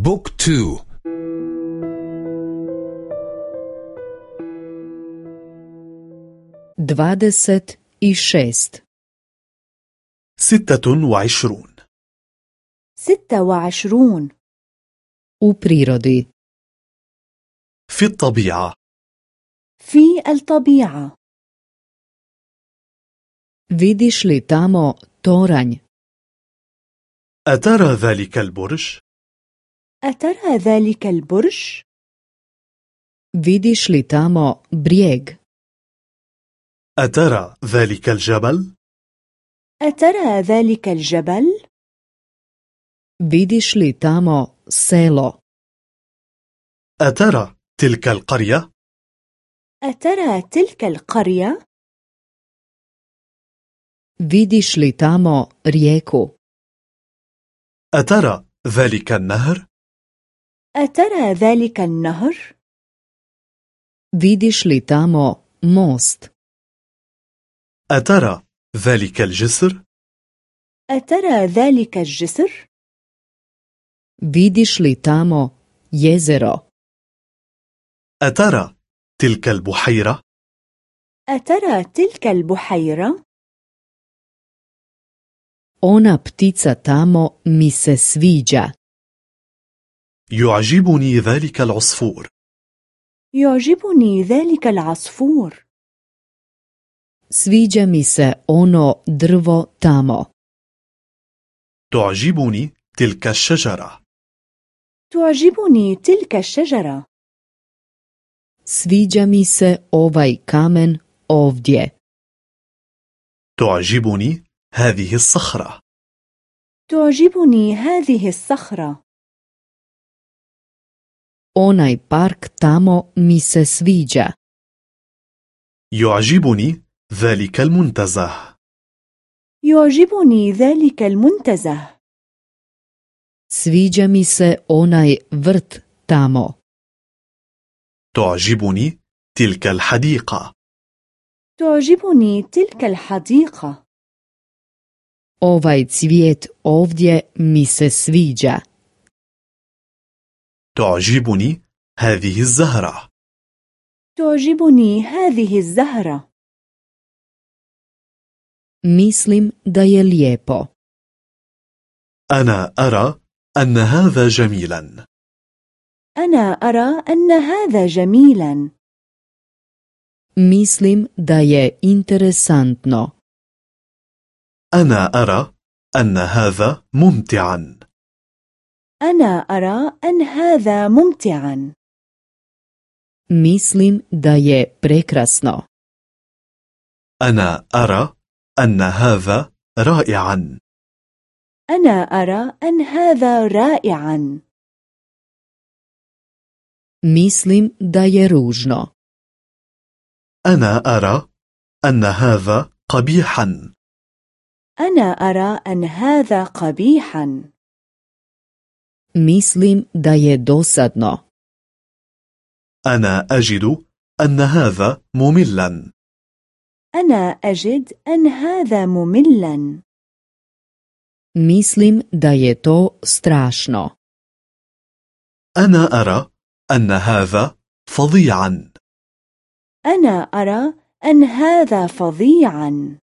بوك تو dvadeset i šest. ستة وعشرون ستة وعشرون u prirodi. في الطبيعة في الطبيعة vidiš li tamo toranj? أترى ذلك البرج؟ أترى ذلك البرج؟ vidiš li tamo brijeg أترى ذلك الجبل؟ أترى ذلك الجبل؟ vidiš li tamo selo أترى تلك القرية؟ أترى تلك القرية؟ vidiš li tamo rijeku أترى ذلك النهر؟ أترى ذلك النهر؟ vidiš li tamo most أترى ذلك الجسر؟ أترى ذلك الجسر؟ vidiš li tamo jezero أترى تلك البحيرة؟ أترى تلك البحيرة؟ ona ptica tamo mi se sviđa يعجبني ذلك العصفور. يعجبني ذلك العصفور. Sviđa mi se ono drvo tamo. تعجبني تلك الشجرة. تعجبني تلك الشجرة. Sviđa mi se ovaj kamen ovdje. تعجبني هذه الصخرة. تعجبني هذه الصخرة. Onaj park tamo mi se sviđa يعجبني ذلك المنتزه يعجبني ذلك المنتزه sviđa mi se onaj vrt tamo تعجبني تلك الحديقة تعجبني تلك الحديقة ovaj cvijet ovdje mi se sviđa تعجبني هذه الزهرة. تعجبني هذه الزهرة. Mislim da je lijepo. أنا أرى أن هذا جميلا. أنا أرى أن هذا جميلا. Mislim da je interesantno. أنا أرى أن هذا ممتعا. أنا أرى أن هذا ممتعا. Mislim da je prekrasno. أنا أرى أن هذا رائعا. أنا أرى أن هذا رائعا. Mislim da je ružno. أنا أرى أن هذا قبيحا. أنا أرى أن هذا قبيحا. Mislim da je dosadno. أنا أجد أن هذا مملا. أنا أجد أن هذا مملا. Mislim da je to strašno. أنا أرى أن هذا فظيعا. أنا أرى أن هذا فظيعا.